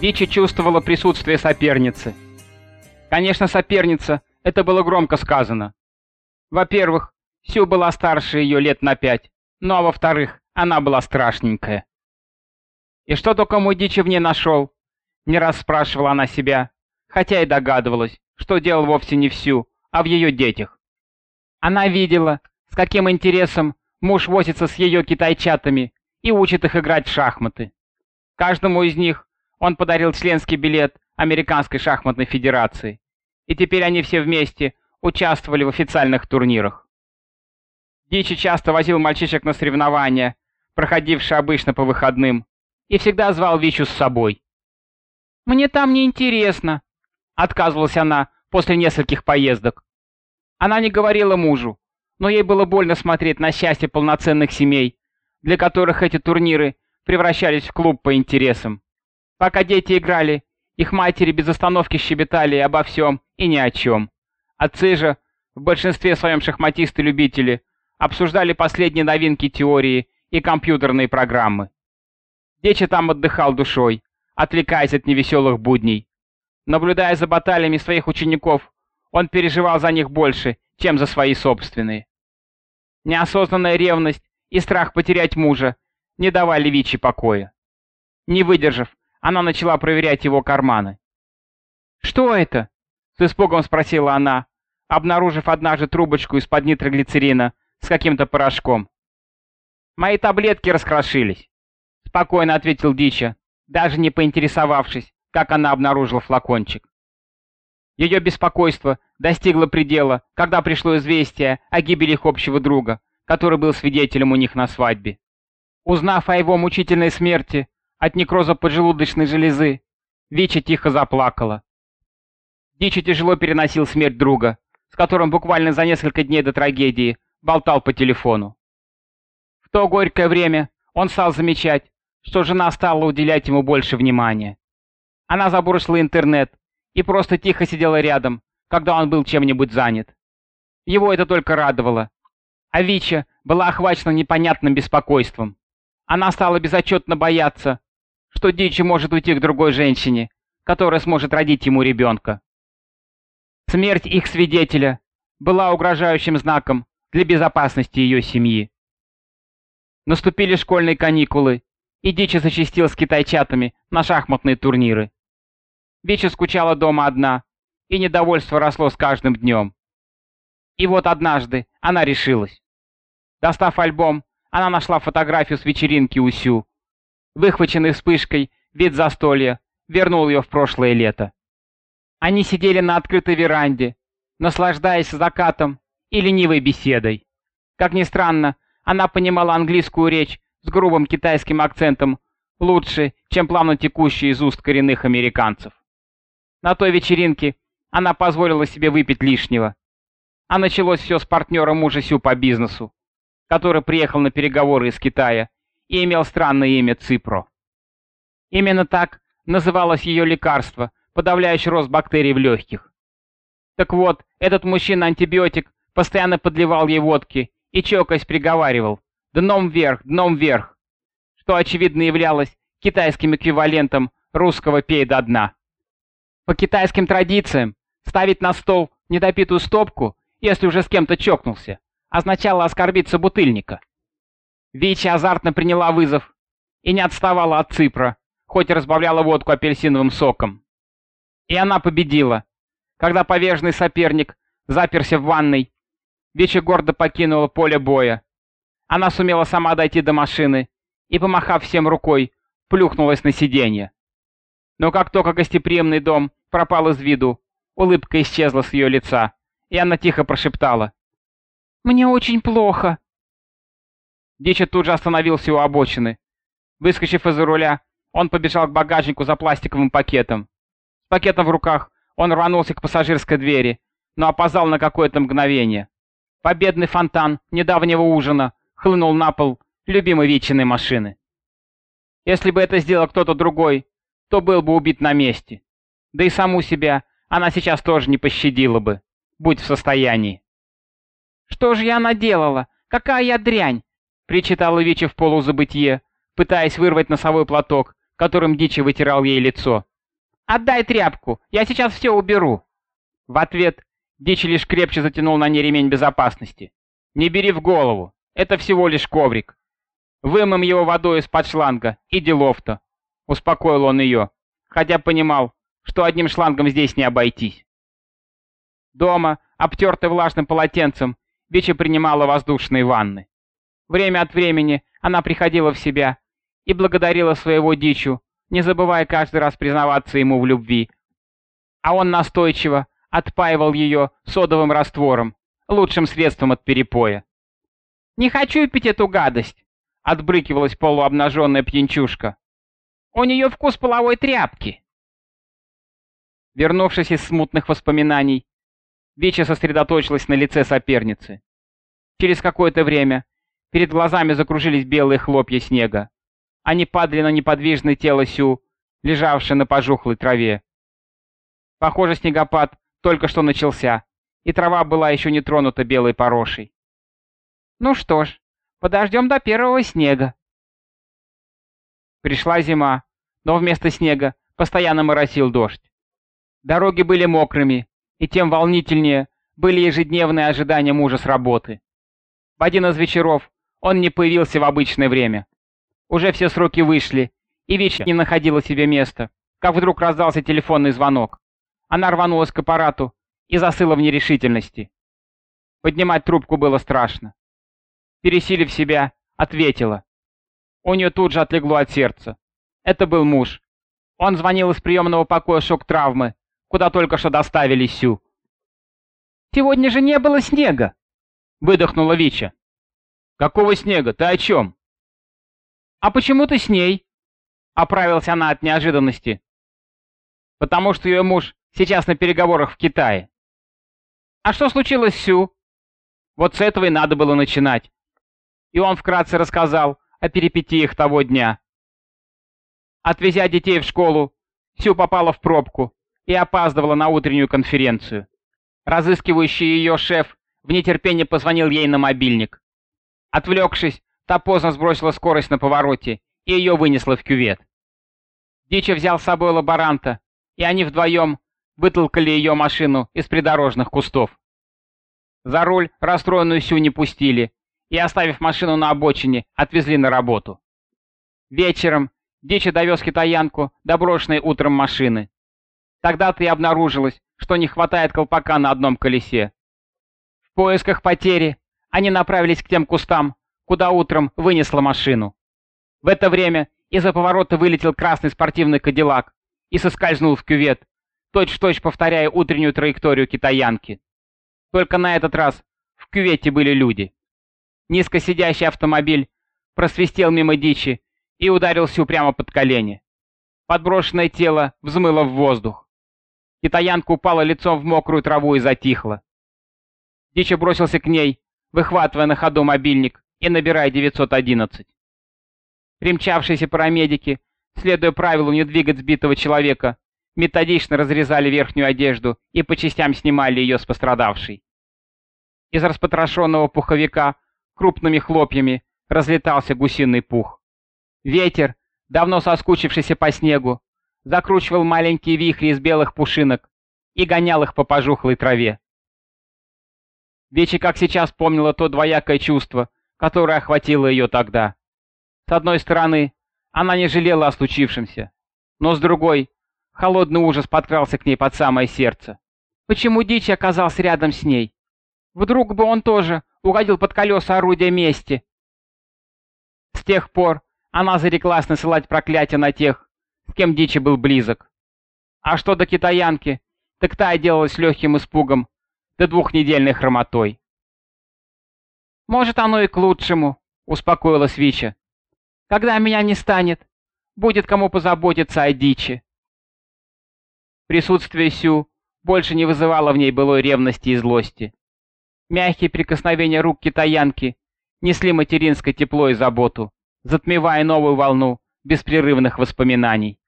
Дичи чувствовала присутствие соперницы. Конечно, соперница, это было громко сказано. Во-первых, Сю была старше ее лет на пять, ну а во-вторых, она была страшненькая. И что только мой Дичи в ней нашел? Не раз спрашивала она себя, хотя и догадывалась, что делал вовсе не всю, а в ее детях. Она видела, с каким интересом муж возится с ее китайчатами и учит их играть в шахматы. Каждому из них он подарил членский билет Американской шахматной федерации, и теперь они все вместе участвовали в официальных турнирах. Дичи часто возил мальчишек на соревнования, проходившие обычно по выходным, и всегда звал Вичу с собой. «Мне там не интересно», — отказывалась она после нескольких поездок. Она не говорила мужу, но ей было больно смотреть на счастье полноценных семей, для которых эти турниры превращались в клуб по интересам. Пока дети играли, их матери без остановки щебетали обо всем и ни о чем. Отцы же, в большинстве своем шахматисты-любители, обсуждали последние новинки теории и компьютерные программы. Дечи там отдыхал душой, отвлекаясь от невеселых будней. Наблюдая за баталиями своих учеников, он переживал за них больше, чем за свои собственные. Неосознанная ревность и страх потерять мужа не давали Вичи покоя. Не выдержав, она начала проверять его карманы. «Что это?» — с испугом спросила она, обнаружив однажды трубочку из-под нитроглицерина с каким-то порошком. «Мои таблетки раскрошились», — спокойно ответил Дича, даже не поинтересовавшись, как она обнаружила флакончик. Ее беспокойство достигло предела, когда пришло известие о гибели их общего друга, который был свидетелем у них на свадьбе. Узнав о его мучительной смерти, от некроза поджелудочной железы. Вича тихо заплакала. Дичи тяжело переносил смерть друга, с которым буквально за несколько дней до трагедии болтал по телефону. В то горькое время он стал замечать, что жена стала уделять ему больше внимания. Она забросила интернет и просто тихо сидела рядом, когда он был чем-нибудь занят. Его это только радовало. А Вича была охвачена непонятным беспокойством. Она стала безотчетно бояться, что Дичи может уйти к другой женщине, которая сможет родить ему ребенка. Смерть их свидетеля была угрожающим знаком для безопасности ее семьи. Наступили школьные каникулы, и Дичи зачастил с китайчатами на шахматные турниры. Дичи скучала дома одна, и недовольство росло с каждым днем. И вот однажды она решилась. Достав альбом, она нашла фотографию с вечеринки у Сю выхваченный вспышкой вид застолья, вернул ее в прошлое лето. Они сидели на открытой веранде, наслаждаясь закатом и ленивой беседой. Как ни странно, она понимала английскую речь с грубым китайским акцентом лучше, чем плавно текущие из уст коренных американцев. На той вечеринке она позволила себе выпить лишнего. А началось все с партнера мужа Сю по бизнесу, который приехал на переговоры из Китая и имел странное имя Ципро. Именно так называлось ее лекарство, подавляющее рост бактерий в легких. Так вот, этот мужчина-антибиотик постоянно подливал ей водки и чокаясь приговаривал «дном вверх, дном вверх», что очевидно являлось китайским эквивалентом русского «пей до дна». По китайским традициям ставить на стол недопитую стопку, если уже с кем-то чокнулся, означало оскорбить собутыльника. Вичи азартно приняла вызов и не отставала от Ципра, хоть и разбавляла водку апельсиновым соком. И она победила. Когда поверженный соперник заперся в ванной, Вичи гордо покинула поле боя. Она сумела сама дойти до машины и, помахав всем рукой, плюхнулась на сиденье. Но как только гостеприимный дом пропал из виду, улыбка исчезла с ее лица, и она тихо прошептала. «Мне очень плохо». Дичи тут же остановился у обочины. Выскочив из-за руля, он побежал к багажнику за пластиковым пакетом. С пакетом в руках он рванулся к пассажирской двери, но опоздал на какое-то мгновение. Победный фонтан недавнего ужина хлынул на пол любимой Вичиной машины. Если бы это сделал кто-то другой, то был бы убит на месте. Да и саму себя она сейчас тоже не пощадила бы, будь в состоянии. «Что же я наделала? Какая я дрянь!» — причитала Вича в полузабытье, пытаясь вырвать носовой платок, которым Дичи вытирал ей лицо. «Отдай тряпку, я сейчас все уберу!» В ответ Дичи лишь крепче затянул на ней ремень безопасности. «Не бери в голову, это всего лишь коврик. Вымым его водой из-под шланга, и делов-то!» Успокоил он ее, хотя понимал, что одним шлангом здесь не обойтись. Дома, обтертый влажным полотенцем, Дичи принимала воздушные ванны. Время от времени она приходила в себя и благодарила своего дичу, не забывая каждый раз признаваться ему в любви. А он настойчиво отпаивал ее содовым раствором, лучшим средством от перепоя. «Не хочу пить эту гадость!» — отбрыкивалась полуобнаженная пьянчушка. «У нее вкус половой тряпки!» Вернувшись из смутных воспоминаний, Вича сосредоточилась на лице соперницы. Через какое-то время перед глазами закружились белые хлопья снега. Они падали на неподвижное тело Сю, лежавшее на пожухлой траве. Похоже, снегопад только что начался, и трава была еще не тронута белой порошей. Ну что ж, подождем до первого снега. Пришла зима, но вместо снега постоянно моросил дождь. Дороги были мокрыми, и тем волнительнее были ежедневные ожидания мужа с работы. В один из вечеров он не появился в обычное время. Уже все сроки вышли, и Вича не находила себе места, как вдруг раздался телефонный звонок. Она рванулась к аппарату и засыла в нерешительности. Поднимать трубку было страшно. Пересилив себя, ответила. У нее тут же отлегло от сердца. Это был муж. Он звонил из приемного покоя шок-травмы, куда только что доставили Сю. «Сегодня же не было снега!» — выдохнула Вича. «Какого снега? Ты о чем?» «А почему ты с ней?» — оправилась она от неожиданности. «Потому что ее муж сейчас на переговорах в Китае». «А что случилось Сю?» Вот с этого и надо было начинать. И он вкратце рассказал о перипетиях того дня. Отвезя детей в школу, Сю попала в пробку и опаздывала на утреннюю конференцию. Разыскивающий ее шеф в нетерпении позвонил ей на мобильник. Отвлекшись, та поздно сбросила скорость на повороте, и ее вынесло в кювет. Дичи взял с собой лаборанта, и они вдвоем вытолкали ее машину из придорожных кустов. За руль расстроенную Сю не пустили, и, оставив машину на обочине, отвезли на работу. Вечером Дичи довез китаянку до брошенной утром машины. Тогда-то и обнаружилось, что не хватает колпака на одном колесе. В поисках потери они направились к тем кустам, куда утром вынесла машину. В это время из-за поворота вылетел красный спортивный кадиллак и соскользнул в кювет, точь-в-точь -точь повторяя утреннюю траекторию китаянки. Только на этот раз в кювете были люди. Низко сидящий автомобиль просвистел мимо дичи и ударился прямо под колени. Подброшенное тело взмыло в воздух. Китаянка упала лицом в мокрую траву и затихла. Дичи бросился к ней, выхватывая на ходу мобильник и набирая 911. Примчавшиеся парамедики, следуя правилу не двигать сбитого человека, методично разрезали верхнюю одежду и по частям снимали ее с пострадавшей. Из распотрошенного пуховика крупными хлопьями разлетался гусиный пух. Ветер, давно соскучившийся по снегу, закручивал маленькие вихри из белых пушинок и гонял их по пожухлой траве. Вечи как сейчас помнила то двоякое чувство, которое охватило ее тогда. С одной стороны, она не жалела о случившемся, но с другой, холодный ужас подкрался к ней под самое сердце. Почему Дичи оказался рядом с ней? Вдруг бы он тоже угодил под колеса орудия мести? С тех пор она зареклась насылать проклятия на тех, с кем Дичи был близок. А что до китаянки, так та делалась легким испугом, до двухнедельной хромотой. «Может, оно и к лучшему», — успокоилась Вича. «Когда меня не станет, будет кому позаботиться о дичи». Присутствие Сю больше не вызывало в ней былой ревности и злости. Мягкие прикосновения рук китаянки несли материнское тепло и заботу, затмевая новую волну беспрерывных воспоминаний.